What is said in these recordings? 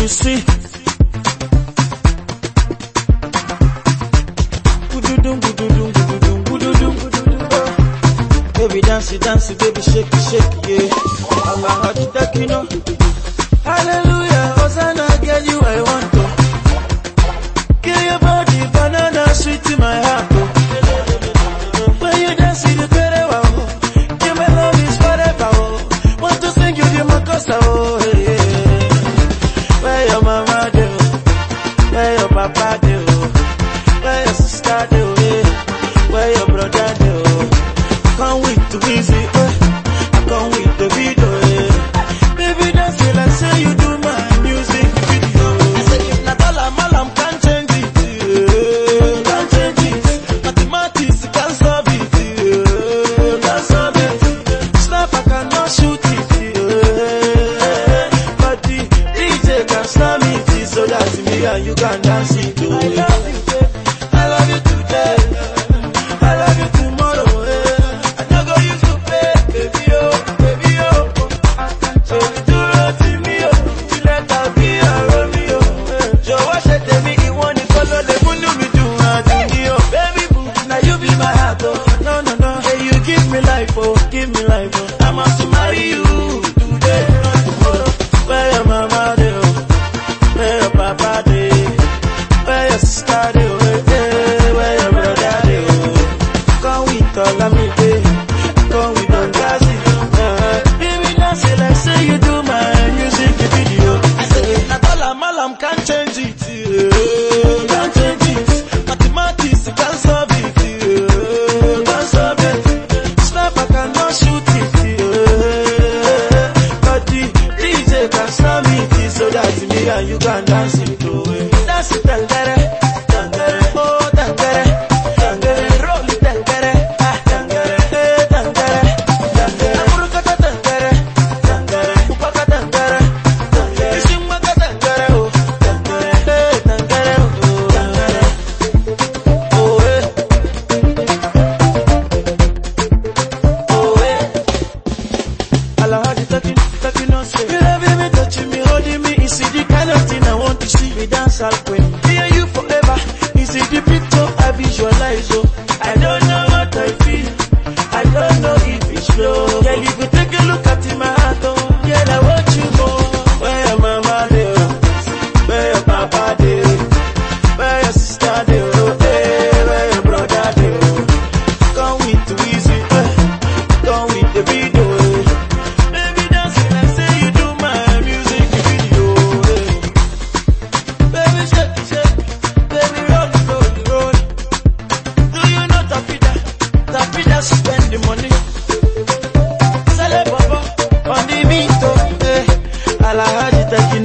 you see. Baby dance, dance, baby shake, shake, yeah. Allah hot you know. Hallelujah, Hosanna, girl, you I want to. Kill your body, banana, sweet to my heart. Oh. When You can dance it. Jamaica, some it is so that me and you can dance it away. Dance it and let me dance and queen. Me and you forever is the picture I visualize. Oh, I don't. spend the money. On the oh, eh.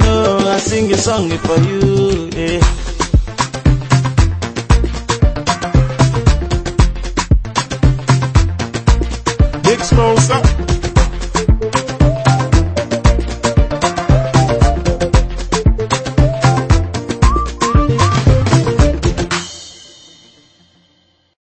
oh, I sing a song for you, eh.